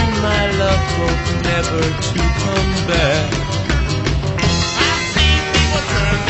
and my love hope never to come back. I've seen people turn.